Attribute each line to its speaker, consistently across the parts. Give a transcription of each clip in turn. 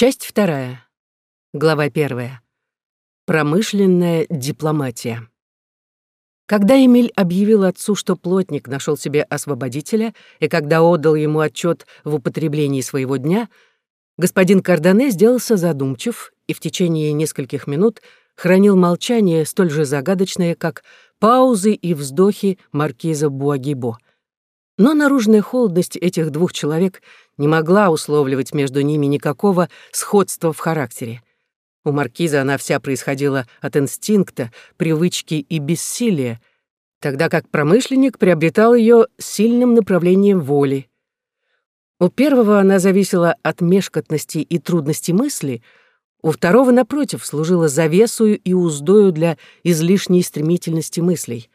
Speaker 1: Часть вторая. Глава первая. Промышленная дипломатия. Когда Эмиль объявил отцу, что плотник нашел себе освободителя, и когда отдал ему отчет в употреблении своего дня, господин Кардане сделался задумчив и в течение нескольких минут хранил молчание столь же загадочное, как паузы и вздохи маркиза Буагибо. Но наружная холодность этих двух человек не могла условливать между ними никакого сходства в характере. У маркиза она вся происходила от инстинкта, привычки и бессилия, тогда как промышленник приобретал ее сильным направлением воли. У первого она зависела от мешкотности и трудности мысли, у второго, напротив, служила завесою и уздою для излишней стремительности мыслей.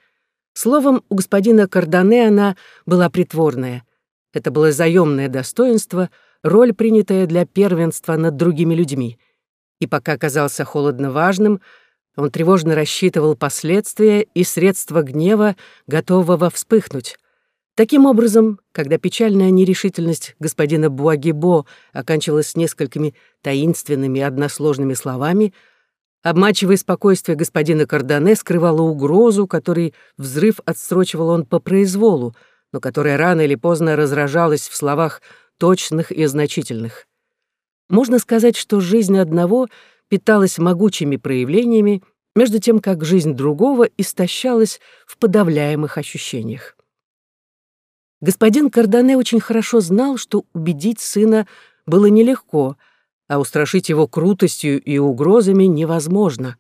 Speaker 1: Словом, у господина Кардане она была притворная. Это было заемное достоинство, роль, принятая для первенства над другими людьми — и пока казался холодно важным, он тревожно рассчитывал последствия и средства гнева, готового вспыхнуть. Таким образом, когда печальная нерешительность господина Буагибо оканчивалась несколькими таинственными односложными словами, обмачивая спокойствие господина Кардане скрывала угрозу, которой взрыв отсрочивал он по произволу, но которая рано или поздно разражалась в словах точных и значительных. Можно сказать, что жизнь одного питалась могучими проявлениями, между тем как жизнь другого истощалась в подавляемых ощущениях. Господин Кардане очень хорошо знал, что убедить сына было нелегко, а устрашить его крутостью и угрозами невозможно.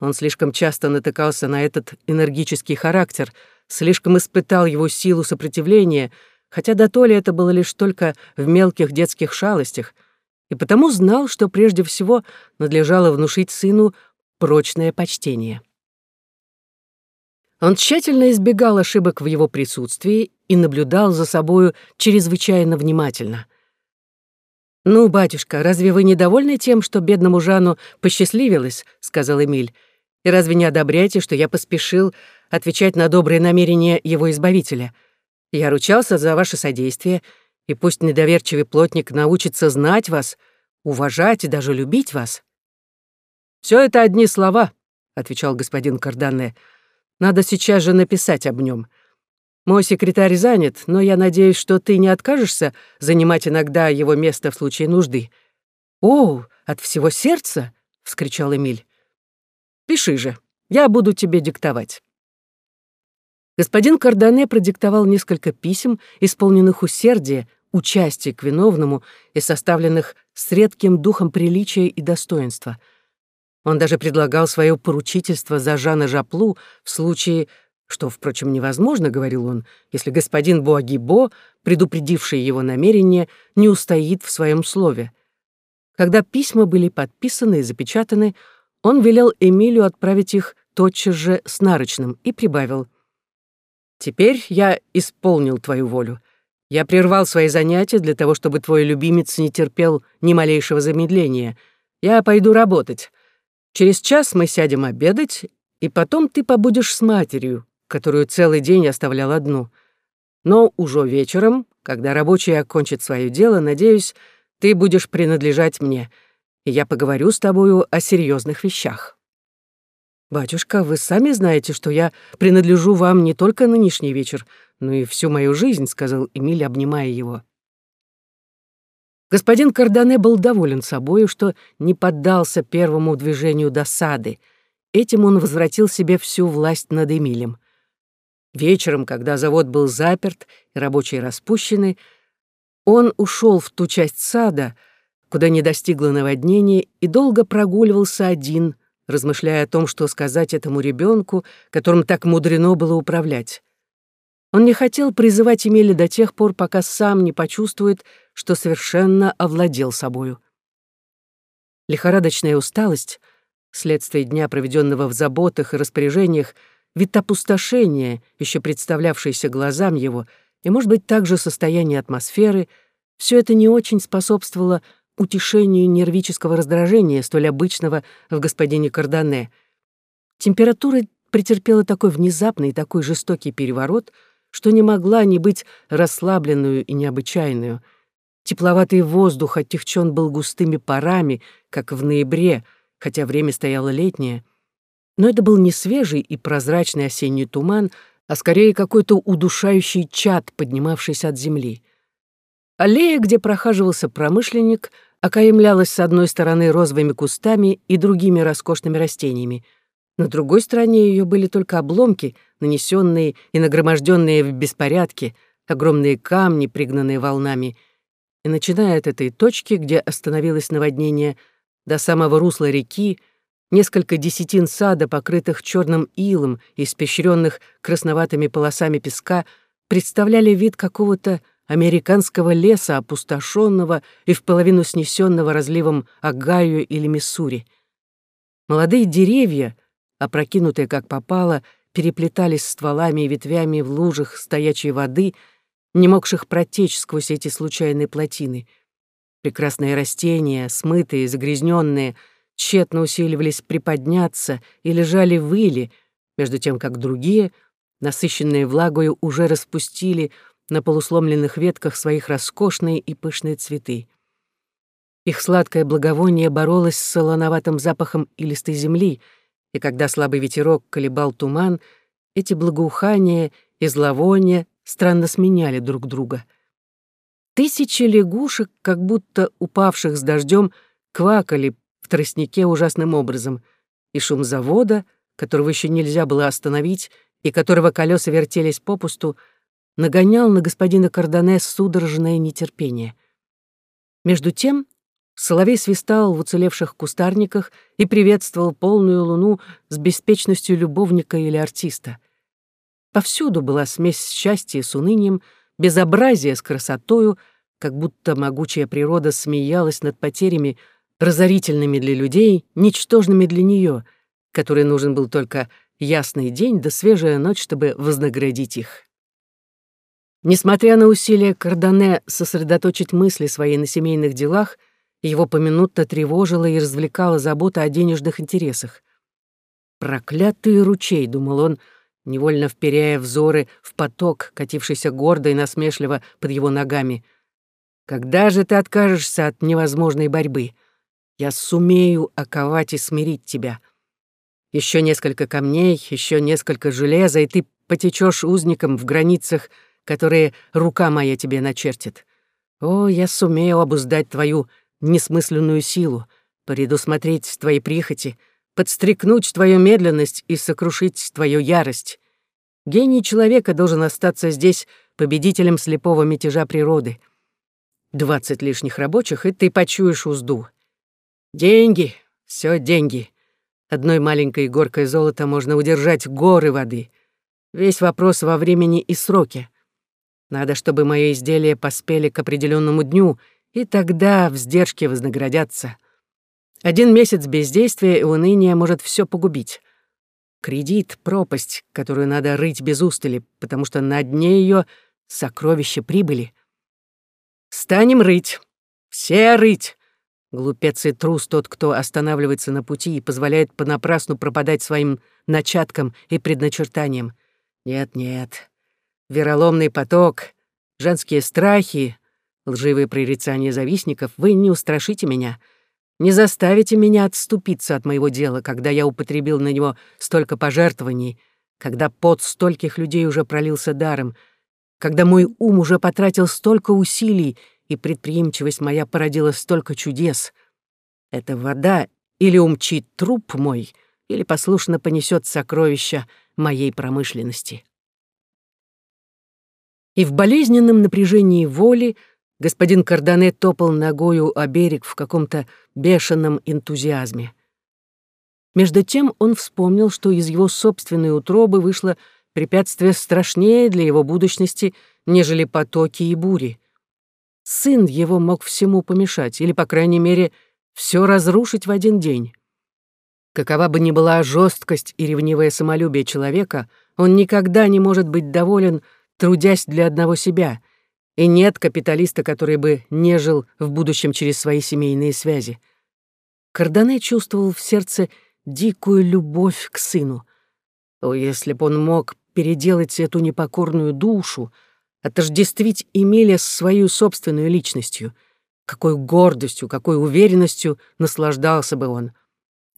Speaker 1: Он слишком часто натыкался на этот энергический характер, слишком испытал его силу сопротивления, хотя до то ли это было лишь только в мелких детских шалостях — и потому знал, что прежде всего надлежало внушить сыну прочное почтение. Он тщательно избегал ошибок в его присутствии и наблюдал за собою чрезвычайно внимательно. «Ну, батюшка, разве вы недовольны тем, что бедному Жану посчастливилось?» — сказал Эмиль. «И разве не одобряете, что я поспешил отвечать на добрые намерения его избавителя? Я ручался за ваше содействие, и пусть недоверчивый плотник научится знать вас, уважать и даже любить вас. Все это одни слова, отвечал господин Кардане. Надо сейчас же написать об нем. Мой секретарь занят, но я надеюсь, что ты не откажешься занимать иногда его место в случае нужды. О, от всего сердца, вскричал Эмиль. Пиши же, я буду тебе диктовать. Господин Кардане продиктовал несколько писем, исполненных усердия, участия к виновному и составленных с редким духом приличия и достоинства. Он даже предлагал свое поручительство за Жана Жаплу в случае, что, впрочем, невозможно, говорил он, если господин Буагибо, предупредивший его намерение, не устоит в своем слове. Когда письма были подписаны и запечатаны, он велел Эмилию отправить их тотчас же с нарочным и прибавил. «Теперь я исполнил твою волю. Я прервал свои занятия для того, чтобы твой любимец не терпел ни малейшего замедления. Я пойду работать. Через час мы сядем обедать, и потом ты побудешь с матерью, которую целый день оставлял одну. Но уже вечером, когда рабочий окончит свое дело, надеюсь, ты будешь принадлежать мне, и я поговорю с тобою о серьезных вещах. «Батюшка, вы сами знаете, что я принадлежу вам не только нынешний вечер, но и всю мою жизнь», — сказал Эмиль, обнимая его. Господин Кардане был доволен собою, что не поддался первому движению досады. Этим он возвратил себе всю власть над Эмилем. Вечером, когда завод был заперт и рабочие распущены, он ушел в ту часть сада, куда не достигло наводнение, и долго прогуливался один — размышляя о том, что сказать этому ребенку, которым так мудрено было управлять. Он не хотел призывать Эмили до тех пор, пока сам не почувствует, что совершенно овладел собою. Лихорадочная усталость, следствие дня, проведенного в заботах и распоряжениях, вид опустошения, еще представлявшийся глазам его, и, может быть, также состояние атмосферы, все это не очень способствовало утешению нервического раздражения, столь обычного в господине Кардане. Температура претерпела такой внезапный и такой жестокий переворот, что не могла не быть расслабленную и необычайную. Тепловатый воздух оттягчен был густыми парами, как в ноябре, хотя время стояло летнее. Но это был не свежий и прозрачный осенний туман, а скорее какой-то удушающий чад, поднимавшийся от земли. Аллея, где прохаживался промышленник, окаемлялась с одной стороны розовыми кустами и другими роскошными растениями. На другой стороне ее были только обломки, нанесенные и нагроможденные в беспорядке, огромные камни, пригнанные волнами. И начиная от этой точки, где остановилось наводнение, до самого русла реки, несколько десятин сада, покрытых черным илом и испещренных красноватыми полосами песка, представляли вид какого-то американского леса, опустошенного и в половину снесенного разливом Агаю или Миссури. Молодые деревья, опрокинутые как попало, переплетались стволами и ветвями в лужах стоячей воды, не могших протечь сквозь эти случайные плотины. Прекрасные растения, смытые, загрязненные, тщетно усиливались приподняться и лежали в иле, между тем как другие, насыщенные влагою, уже распустили на полусломленных ветках своих роскошные и пышные цветы. Их сладкое благовоние боролось с солоноватым запахом илистой земли, и когда слабый ветерок колебал туман, эти благоухания и зловония странно сменяли друг друга. Тысячи лягушек, как будто упавших с дождем, квакали в тростнике ужасным образом, и шум завода, которого еще нельзя было остановить, и которого колеса вертелись попусту, нагонял на господина Кардане судорожное нетерпение. Между тем Соловей свистал в уцелевших кустарниках и приветствовал полную луну с беспечностью любовника или артиста. Повсюду была смесь счастья с унынием, безобразие с красотою, как будто могучая природа смеялась над потерями, разорительными для людей, ничтожными для нее, которой нужен был только ясный день да свежая ночь, чтобы вознаградить их. Несмотря на усилия Кардане сосредоточить мысли свои на семейных делах, его поминутно тревожила и развлекала забота о денежных интересах. «Проклятый ручей», — думал он, невольно вперяя взоры в поток, катившийся гордо и насмешливо под его ногами. «Когда же ты откажешься от невозможной борьбы? Я сумею оковать и смирить тебя. Еще несколько камней, еще несколько железа, и ты потечешь узником в границах которые рука моя тебе начертит. О, я сумею обуздать твою несмысленную силу, предусмотреть твои прихоти, подстрекнуть твою медленность и сокрушить твою ярость. Гений человека должен остаться здесь победителем слепого мятежа природы. Двадцать лишних рабочих, и ты почуешь узду. Деньги, все деньги. Одной маленькой горкой золота можно удержать горы воды. Весь вопрос во времени и сроке. Надо, чтобы мои изделия поспели к определенному дню, и тогда вздержки вознаградятся. Один месяц бездействия и уныния может все погубить. Кредит — пропасть, которую надо рыть без устали, потому что на дне ее сокровища прибыли. Станем рыть. Все рыть. Глупец и трус тот, кто останавливается на пути и позволяет понапрасну пропадать своим начаткам и предначертаниям. Нет-нет, вероломный поток, женские страхи, лживые прорицания завистников, вы не устрашите меня, не заставите меня отступиться от моего дела, когда я употребил на него столько пожертвований, когда пот стольких людей уже пролился даром, когда мой ум уже потратил столько усилий и предприимчивость моя породила столько чудес. Эта вода или умчит труп мой, или послушно понесет сокровища моей промышленности и в болезненном напряжении воли господин Кардане топал ногою о берег в каком-то бешеном энтузиазме. Между тем он вспомнил, что из его собственной утробы вышло препятствие страшнее для его будущности, нежели потоки и бури. Сын его мог всему помешать, или, по крайней мере, все разрушить в один день. Какова бы ни была жесткость и ревнивое самолюбие человека, он никогда не может быть доволен трудясь для одного себя, и нет капиталиста, который бы не жил в будущем через свои семейные связи. Кардане чувствовал в сердце дикую любовь к сыну. О, если бы он мог переделать эту непокорную душу, отождествить Эмиля с свою собственной личностью. Какой гордостью, какой уверенностью наслаждался бы он.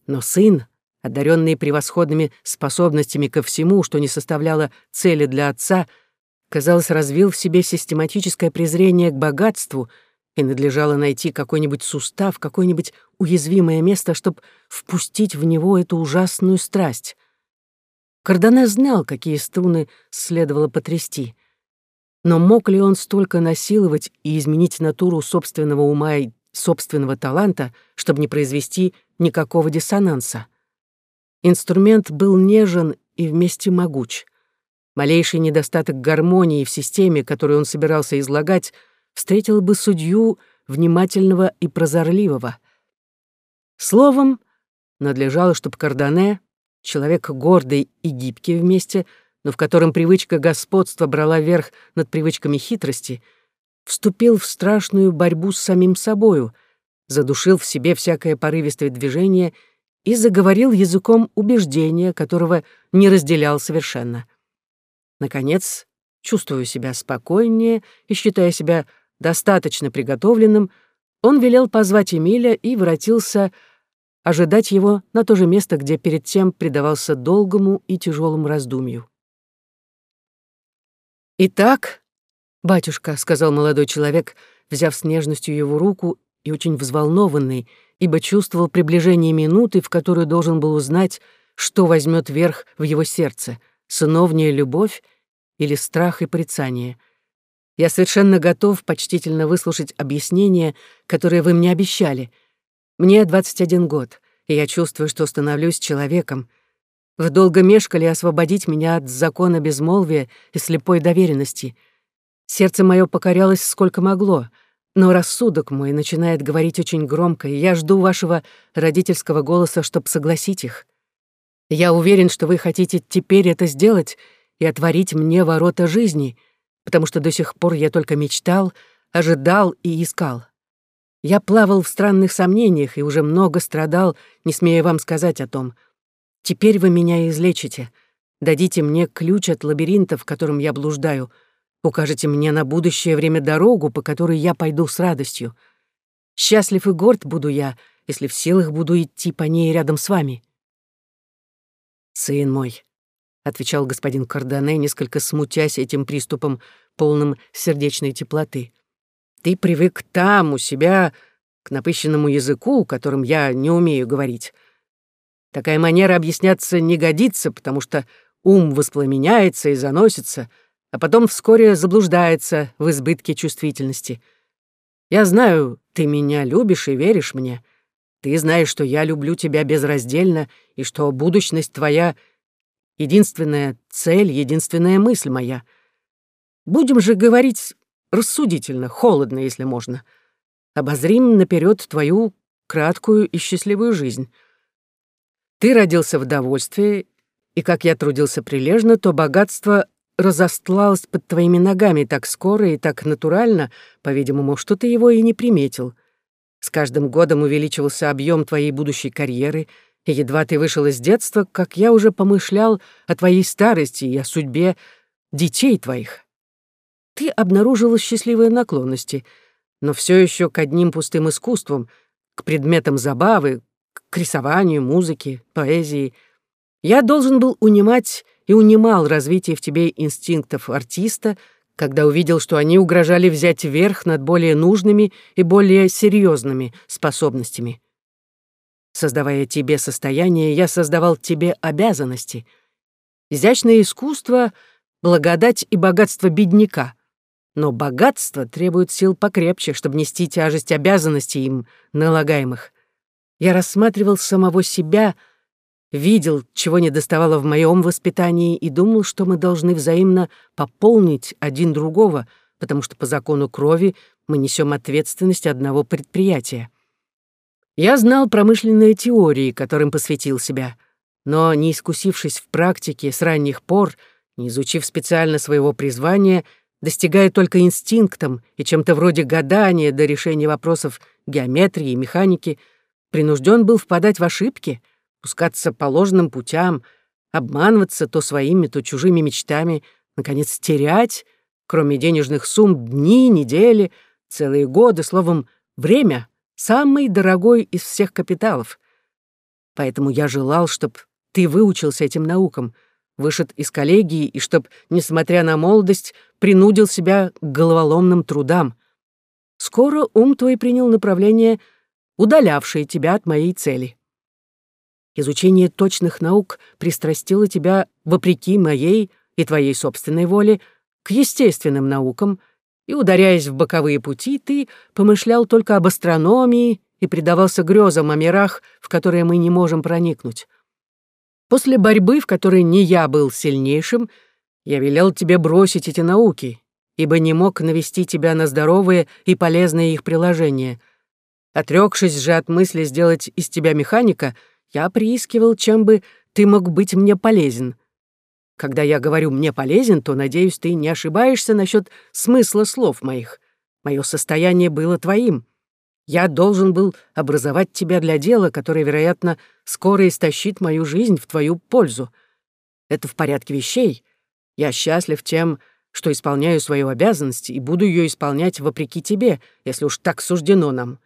Speaker 1: Но сын, одаренный превосходными способностями ко всему, что не составляло цели для отца, казалось, развил в себе систематическое презрение к богатству, и надлежало найти какой-нибудь сустав, какое-нибудь уязвимое место, чтобы впустить в него эту ужасную страсть. Кардане знал, какие струны следовало потрясти. Но мог ли он столько насиловать и изменить натуру собственного ума и собственного таланта, чтобы не произвести никакого диссонанса? Инструмент был нежен и вместе могуч. Малейший недостаток гармонии в системе, которую он собирался излагать, встретил бы судью внимательного и прозорливого. Словом, надлежало, чтобы Кардане, человек гордый и гибкий вместе, но в котором привычка господства брала верх над привычками хитрости, вступил в страшную борьбу с самим собою, задушил в себе всякое порывистое движение и заговорил языком убеждения, которого не разделял совершенно. Наконец, чувствуя себя спокойнее и считая себя достаточно приготовленным, он велел позвать Эмиля и воротился ожидать его на то же место, где перед тем предавался долгому и тяжелому раздумью. «Итак, батюшка», — сказал молодой человек, взяв с нежностью его руку и очень взволнованный, ибо чувствовал приближение минуты, в которую должен был узнать, что возьмет верх в его сердце — сыновняя любовь или страх и порицание. Я совершенно готов почтительно выслушать объяснения, которые вы мне обещали — мне 21 год, и я чувствую, что становлюсь человеком. Вы долго мешкали освободить меня от закона безмолвия и слепой доверенности. Сердце мое покорялось сколько могло, но рассудок мой начинает говорить очень громко, и я жду вашего родительского голоса, чтобы согласить их. Я уверен, что вы хотите теперь это сделать и отворить мне ворота жизни, потому что до сих пор я только мечтал, ожидал и искал. Я плавал в странных сомнениях и уже много страдал, не смея вам сказать о том. Теперь вы меня излечите. Дадите мне ключ от лабиринта, в котором я блуждаю. Укажете мне на будущее время дорогу, по которой я пойду с радостью. Счастлив и горд буду я, если в силах буду идти по ней рядом с вами. «Сын мой», — отвечал господин Кардане, несколько смутясь этим приступом, полным сердечной теплоты, — ты привык там, у себя, к напыщенному языку, которым я не умею говорить. Такая манера объясняться не годится, потому что ум воспламеняется и заносится, а потом вскоре заблуждается в избытке чувствительности. Я знаю, ты меня любишь и веришь мне. Ты знаешь, что я люблю тебя безраздельно и что будущность твоя — единственная цель, единственная мысль моя. Будем же говорить рассудительно, холодно, если можно. Обозрим наперед твою краткую и счастливую жизнь. Ты родился в довольстве, и как я трудился прилежно, то богатство разостлалось под твоими ногами так скоро и так натурально, по-видимому, что ты его и не приметил. С каждым годом увеличивался объем твоей будущей карьеры, едва ты вышел из детства, как я уже помышлял о твоей старости и о судьбе детей твоих ты обнаружила счастливые наклонности, но все еще к одним пустым искусствам, к предметам забавы, к рисованию, музыке, поэзии. Я должен был унимать и унимал развитие в тебе инстинктов артиста, когда увидел, что они угрожали взять верх над более нужными и более серьезными способностями. Создавая тебе состояние, я создавал тебе обязанности. Изящное искусство — благодать и богатство бедняка — но богатство требует сил покрепче, чтобы нести тяжесть обязанностей им налагаемых. Я рассматривал самого себя, видел, чего не доставало в моем воспитании, и думал, что мы должны взаимно пополнить один другого, потому что по закону крови мы несем ответственность одного предприятия. Я знал промышленные теории, которым посвятил себя, но, не искусившись в практике с ранних пор, не изучив специально своего призвания — достигая только инстинктом и чем-то вроде гадания до решения вопросов геометрии и механики, принужден был впадать в ошибки, пускаться по ложным путям, обманываться то своими, то чужими мечтами, наконец, терять, кроме денежных сумм, дни, недели, целые годы, словом, время — самый дорогой из всех капиталов. Поэтому я желал, чтобы ты выучился этим наукам, вышед из коллегии и чтоб, несмотря на молодость, принудил себя к головоломным трудам. Скоро ум твой принял направление, удалявшее тебя от моей цели. Изучение точных наук пристрастило тебя, вопреки моей и твоей собственной воле, к естественным наукам, и, ударяясь в боковые пути, ты помышлял только об астрономии и предавался грезам о мирах, в которые мы не можем проникнуть. После борьбы, в которой не я был сильнейшим, я велел тебе бросить эти науки, ибо не мог навести тебя на здоровые и полезные их приложения. Отрекшись же от мысли сделать из тебя механика — я приискивал, чем бы ты мог быть мне полезен. Когда я говорю «мне полезен», то, надеюсь, ты не ошибаешься насчет смысла слов моих. Мое состояние было твоим. Я должен был образовать тебя для дела, которое, вероятно, скоро истощит мою жизнь в твою пользу. Это в порядке вещей. Я счастлив тем, что исполняю свою обязанность и буду ее исполнять вопреки тебе, если уж так суждено нам.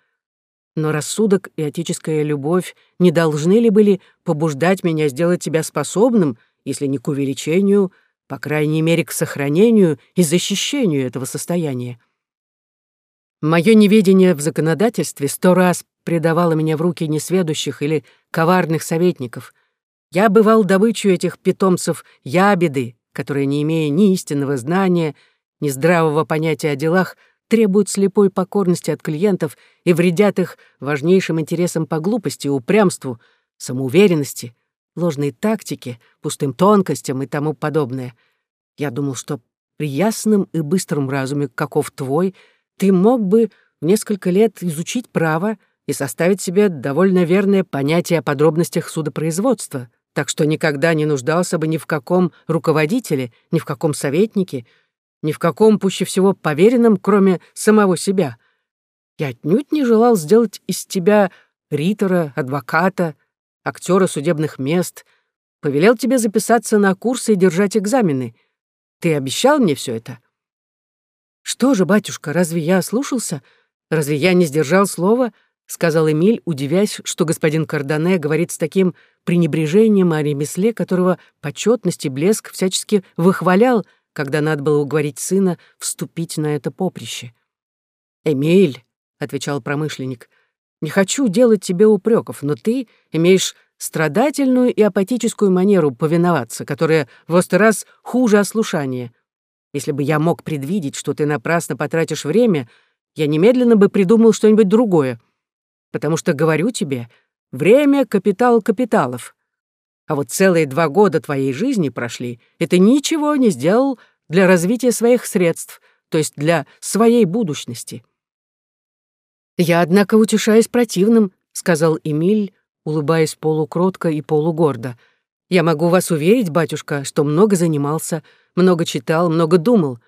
Speaker 1: Но рассудок и отеческая любовь не должны ли были побуждать меня сделать тебя способным, если не к увеличению, по крайней мере, к сохранению и защищению этого состояния? Мое неведение в законодательстве сто раз предавало меня в руки несведущих или коварных советников. Я бывал добычу этих питомцев ябеды, которые, не имея ни истинного знания, ни здравого понятия о делах, требуют слепой покорности от клиентов и вредят их важнейшим интересам по глупости, упрямству, самоуверенности, ложной тактике, пустым тонкостям и тому подобное. Я думал, что при ясном и быстром разуме, каков твой, ты мог бы в несколько лет изучить право и составить себе довольно верное понятие о подробностях судопроизводства, так что никогда не нуждался бы ни в каком руководителе, ни в каком советнике — ни в каком пуще всего поверенном, кроме самого себя. Я отнюдь не желал сделать из тебя ритора, адвоката, актера судебных мест, повелел тебе записаться на курсы и держать экзамены. Ты обещал мне все это? Что же, батюшка, разве я ослушался? Разве я не сдержал слова? — сказал Эмиль, удивясь, что господин Кардане говорит с таким пренебрежением о ремесле, которого почетность и блеск всячески выхвалял, когда надо было уговорить сына вступить на это поприще. «Эмиль», — отвечал промышленник, — «не хочу делать тебе упреков, но ты имеешь страдательную и апатическую манеру повиноваться, которая в сто раз хуже ослушания. Если бы я мог предвидеть, что ты напрасно потратишь время, я немедленно бы придумал что-нибудь другое. Потому что, говорю тебе, время — капитал капиталов. А вот целые два года твоей жизни прошли, и ты ничего не сделал для развития своих средств, то есть для своей будущности. «Я, однако, утешаюсь противным», — сказал Эмиль, улыбаясь полукротко и полугордо. «Я могу вас уверить, батюшка, что много занимался, много читал, много думал.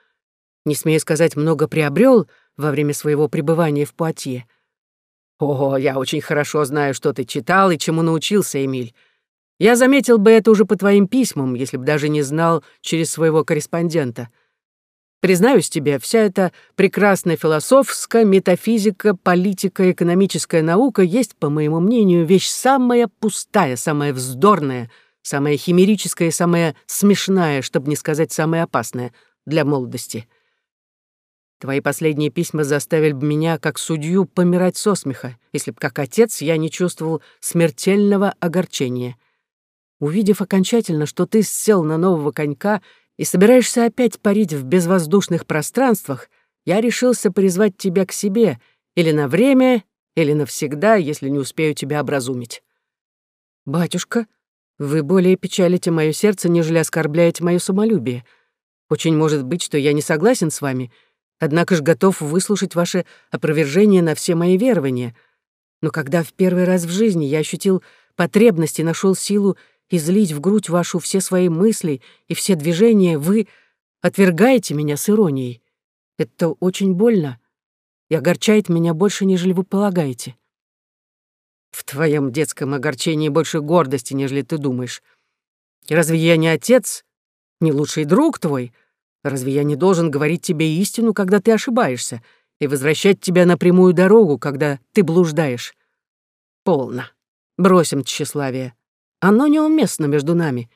Speaker 1: Не смею сказать, много приобрел во время своего пребывания в Пуатье. О, я очень хорошо знаю, что ты читал и чему научился, Эмиль. Я заметил бы это уже по твоим письмам, если бы даже не знал через своего корреспондента. Признаюсь тебе, вся эта прекрасная философская, метафизика, политика, экономическая наука есть, по моему мнению, вещь самая пустая, самая вздорная, самая химерическая самая смешная, чтобы не сказать самая опасная для молодости. Твои последние письма заставили бы меня, как судью, помирать со смеха, если бы, как отец, я не чувствовал смертельного огорчения. Увидев окончательно, что ты сел на нового конька и собираешься опять парить в безвоздушных пространствах, я решился призвать тебя к себе или на время, или навсегда, если не успею тебя образумить. Батюшка, вы более печалите мое сердце, нежели оскорбляете мое самолюбие. Очень может быть, что я не согласен с вами, однако ж готов выслушать ваше опровержение на все мои верования. Но когда в первый раз в жизни я ощутил потребность и нашел силу излить в грудь вашу все свои мысли и все движения, вы отвергаете меня с иронией. Это очень больно и огорчает меня больше, нежели вы полагаете. В твоем детском огорчении больше гордости, нежели ты думаешь. Разве я не отец, не лучший друг твой? Разве я не должен говорить тебе истину, когда ты ошибаешься, и возвращать тебя на прямую дорогу, когда ты блуждаешь? Полно. Бросим тщеславие. Оно неуместно между нами.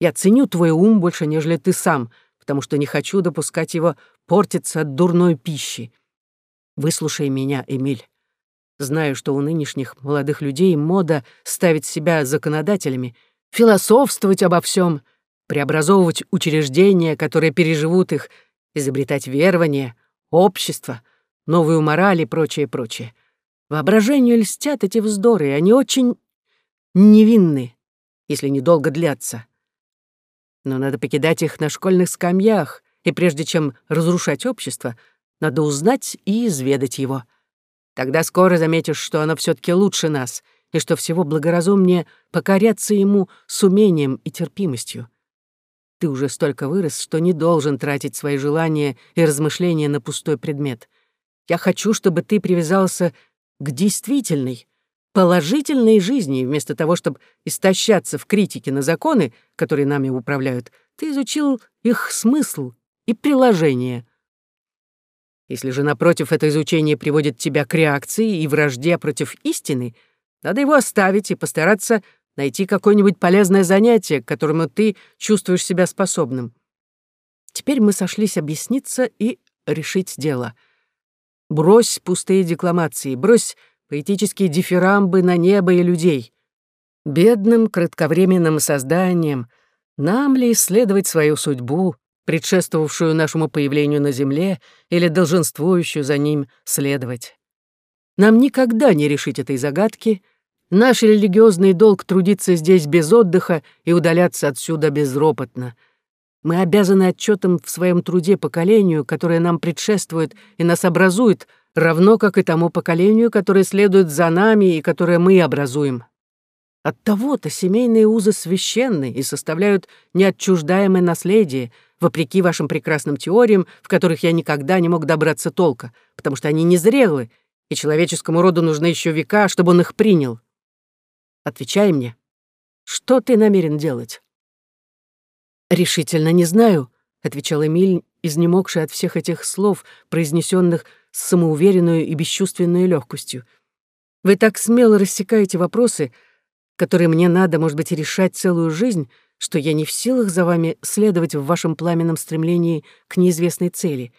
Speaker 1: Я ценю твой ум больше, нежели ты сам, потому что не хочу допускать его портиться от дурной пищи. Выслушай меня, Эмиль. Знаю, что у нынешних молодых людей мода ставить себя законодателями, философствовать обо всем, преобразовывать учреждения, которые переживут их, изобретать верование, общество, новую мораль и прочее, прочее. Воображению льстят эти вздоры, и они очень невинны, если недолго длятся. Но надо покидать их на школьных скамьях, и прежде чем разрушать общество, надо узнать и изведать его. Тогда скоро заметишь, что оно все таки лучше нас, и что всего благоразумнее покоряться ему с умением и терпимостью. Ты уже столько вырос, что не должен тратить свои желания и размышления на пустой предмет. Я хочу, чтобы ты привязался к действительной, положительной жизни, вместо того, чтобы истощаться в критике на законы, которые нами управляют, ты изучил их смысл и приложение. Если же, напротив, это изучение приводит тебя к реакции и вражде против истины, надо его оставить и постараться найти какое-нибудь полезное занятие, к которому ты чувствуешь себя способным. Теперь мы сошлись объясниться и решить дело. Брось пустые декламации, брось поэтические дифирамбы на небо и людей. Бедным, кратковременным созданием нам ли исследовать свою судьбу, предшествовавшую нашему появлению на Земле или долженствующую за ним следовать? Нам никогда не решить этой загадки. Наш религиозный долг трудиться здесь без отдыха и удаляться отсюда безропотно. Мы обязаны отчетом в своем труде поколению, которое нам предшествует и нас образует — равно как и тому поколению, которое следует за нами и которое мы образуем. От того-то семейные узы священны и составляют неотчуждаемое наследие, вопреки вашим прекрасным теориям, в которых я никогда не мог добраться толка, потому что они незрелы, и человеческому роду нужны еще века, чтобы он их принял. Отвечай мне, что ты намерен делать? Решительно не знаю, отвечал Эмиль, изнемогший от всех этих слов, произнесенных с самоуверенной и бесчувственной легкостью. Вы так смело рассекаете вопросы, которые мне надо, может быть, решать целую жизнь, что я не в силах за вами следовать в вашем пламенном стремлении к неизвестной цели.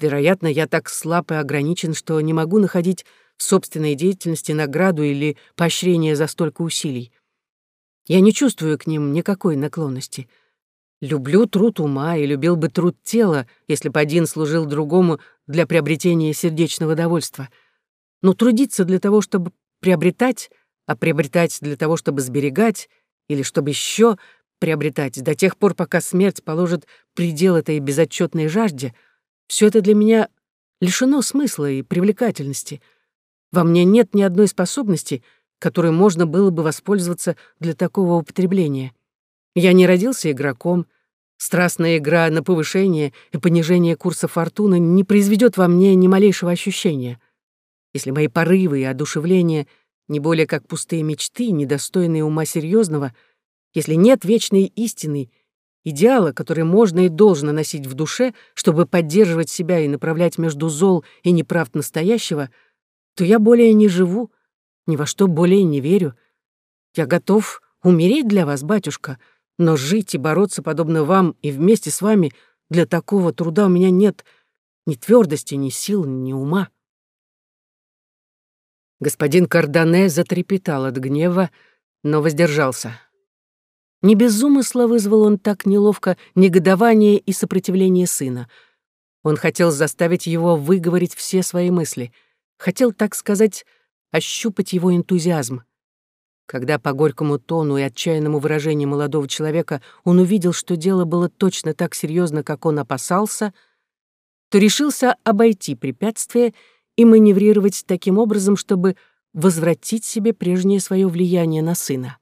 Speaker 1: Вероятно, я так слаб и ограничен, что не могу находить в собственной деятельности награду или поощрение за столько усилий. Я не чувствую к ним никакой наклонности — Люблю труд ума и любил бы труд тела, если бы один служил другому для приобретения сердечного довольства. Но трудиться для того, чтобы приобретать, а приобретать для того, чтобы сберегать, или чтобы еще приобретать до тех пор, пока смерть положит предел этой безотчетной жажде, все это для меня лишено смысла и привлекательности. Во мне нет ни одной способности, которой можно было бы воспользоваться для такого употребления. Я не родился игроком, Страстная игра на повышение и понижение курса фортуны не произведет во мне ни малейшего ощущения. Если мои порывы и одушевления не более как пустые мечты, недостойные ума серьезного, если нет вечной истины, идеала, который можно и должно носить в душе, чтобы поддерживать себя и направлять между зол и неправд настоящего, то я более не живу, ни во что более не верю. Я готов умереть для вас, батюшка, — но жить и бороться подобно вам и вместе с вами для такого труда у меня нет ни твердости, ни сил, ни ума. Господин Кардане затрепетал от гнева, но воздержался. Не без умысла вызвал он так неловко негодование и сопротивление сына. Он хотел заставить его выговорить все свои мысли, хотел, так сказать, ощупать его энтузиазм. Когда по горькому тону и отчаянному выражению молодого человека он увидел, что дело было точно так серьезно, как он опасался, то решился обойти препятствие и маневрировать таким образом, чтобы возвратить себе прежнее свое влияние на сына.